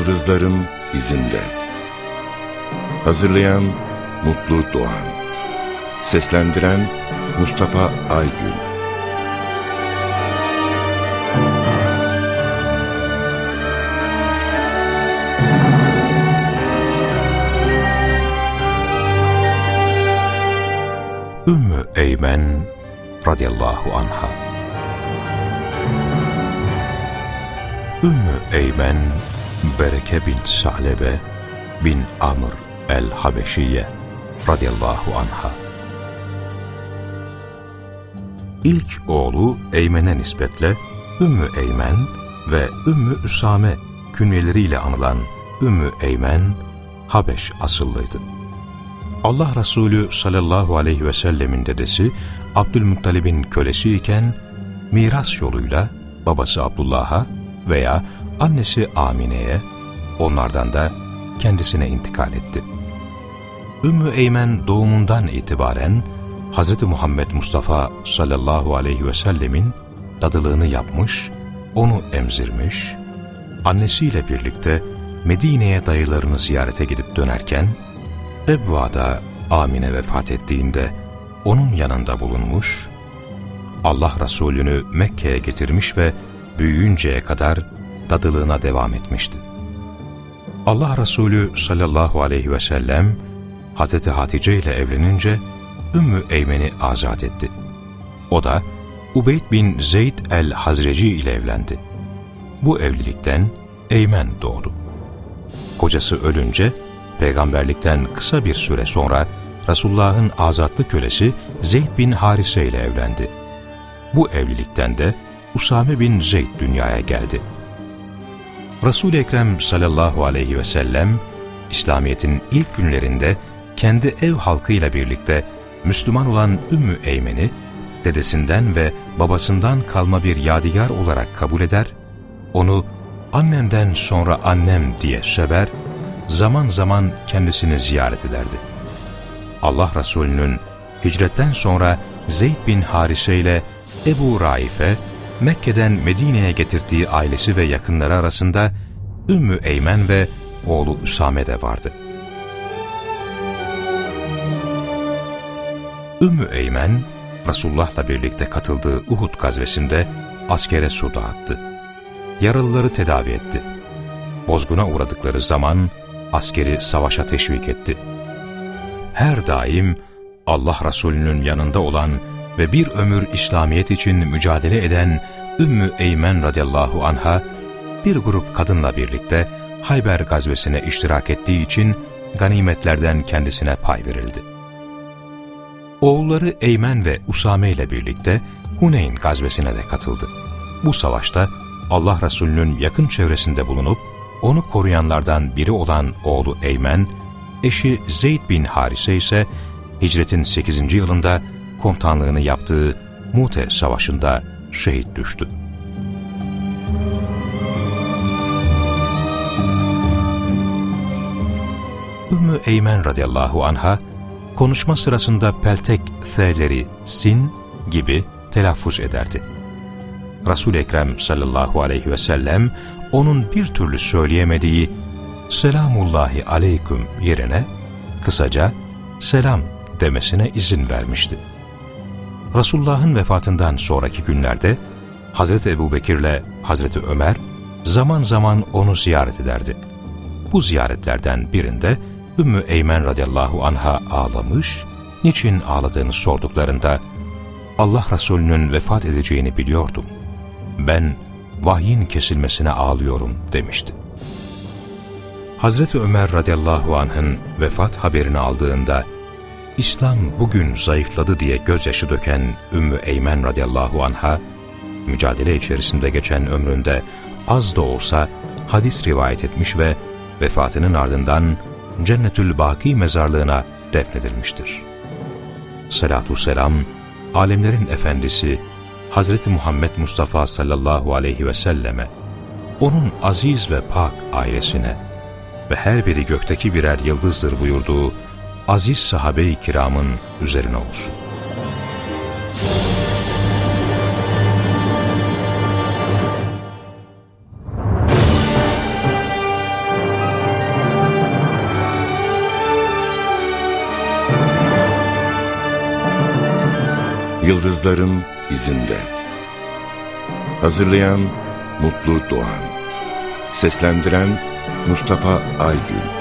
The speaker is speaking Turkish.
Yıldızların izinde. Hazırlayan Mutlu Doğan. Seslendiren Mustafa Aygün. Ümmü Eymen radıyallahu anha Ümmü Eymen Bereke bin Salebe bin Amr el-Habeşiye radıyallahu anha İlk oğlu Eymen'e nispetle Ümmü Eymen ve Ümmü Üsame künyeleriyle anılan Ümmü Eymen Habeş asıllıydı. Allah Resulü sallallahu aleyhi ve sellemin dedesi Abdülmuttalib'in kölesi iken miras yoluyla babası Abdullah'a veya annesi Amine'ye, onlardan da kendisine intikal etti. Ümmü Eymen doğumundan itibaren Hz. Muhammed Mustafa sallallahu aleyhi ve sellemin dadılığını yapmış, onu emzirmiş, annesiyle birlikte Medine'ye dayılarını ziyarete gidip dönerken, Ebva'da Amine vefat ettiğinde onun yanında bulunmuş, Allah Resulü'nü Mekke'ye getirmiş ve büyüyünceye kadar dadılığına devam etmişti. Allah Resulü sallallahu aleyhi ve sellem Hz. Hatice ile evlenince Ümmü Eymen'i azat etti. O da Ubeyd bin Zeyd el-Hazreci ile evlendi. Bu evlilikten Eymen doğdu. Kocası ölünce peygamberlikten kısa bir süre sonra Resulullah'ın azatlı kölesi Zeyd bin Harise ile evlendi. Bu evlilikten de Usame bin Zeyd dünyaya geldi. Resul-i Ekrem sallallahu aleyhi ve sellem, İslamiyet'in ilk günlerinde kendi ev halkıyla birlikte Müslüman olan Ümmü Eymen'i, dedesinden ve babasından kalma bir yadigar olarak kabul eder, onu annemden sonra annem diye sever, zaman zaman kendisini ziyaret ederdi. Allah Resulü'nün hicretten sonra Zeyd bin Harise ile Ebu Raife, Mekke'den Medine'ye getirdiği ailesi ve yakınları arasında Ümmü Eymen ve oğlu Üsame de vardı. Ümmü Eymen, Resulullah'la birlikte katıldığı Uhud gazvesinde askere su dağıttı. Yaralıları tedavi etti. Bozguna uğradıkları zaman askeri savaşa teşvik etti. Her daim Allah Resulü'nün yanında olan ve bir ömür İslamiyet için mücadele eden Ümmü Eymen radıyallahu anha bir grup kadınla birlikte Hayber gazvesine iştirak ettiği için ganimetlerden kendisine pay verildi. Oğulları Eymen ve Usame ile birlikte Huneyn gazvesine de katıldı. Bu savaşta Allah Resulü'nün yakın çevresinde bulunup onu koruyanlardan biri olan oğlu Eymen, eşi Zeyd bin Harise ise hicretin 8. yılında komutanlığını yaptığı Mute Savaşı'nda şehit düştü. Ümmü Eymen radıyallahu anha, konuşma sırasında peltek th'leri sin gibi telaffuz ederdi. Resul-i Ekrem sallallahu aleyhi ve sellem onun bir türlü söyleyemediği selamullahi aleyküm yerine kısaca selam demesine izin vermişti. Resulullah'ın vefatından sonraki günlerde Hazreti Ebu Bekir'le Hazreti Ömer zaman zaman onu ziyaret ederdi. Bu ziyaretlerden birinde Ümmü Eymen radıyallahu anha ağlamış, niçin ağladığını sorduklarında Allah Resulü'nün vefat edeceğini biliyordum. Ben vahyin kesilmesine ağlıyorum demişti. Hazreti Ömer radıyallahu anh'ın vefat haberini aldığında İslam bugün zayıfladı diye gözyaşı döken Ümmü Eymen radıyallahu anha, mücadele içerisinde geçen ömründe az da olsa hadis rivayet etmiş ve vefatının ardından Cennetül Baki mezarlığına defnedilmiştir. Salatü selam, alemlerin efendisi Hazreti Muhammed Mustafa sallallahu aleyhi ve selleme, onun aziz ve pak ailesine ve her biri gökteki birer yıldızdır buyurduğu aziz sahabe-i kiramın üzerine olsun. Yıldızların izinde. Hazırlayan Mutlu Doğan. Seslendiren Mustafa Aygün.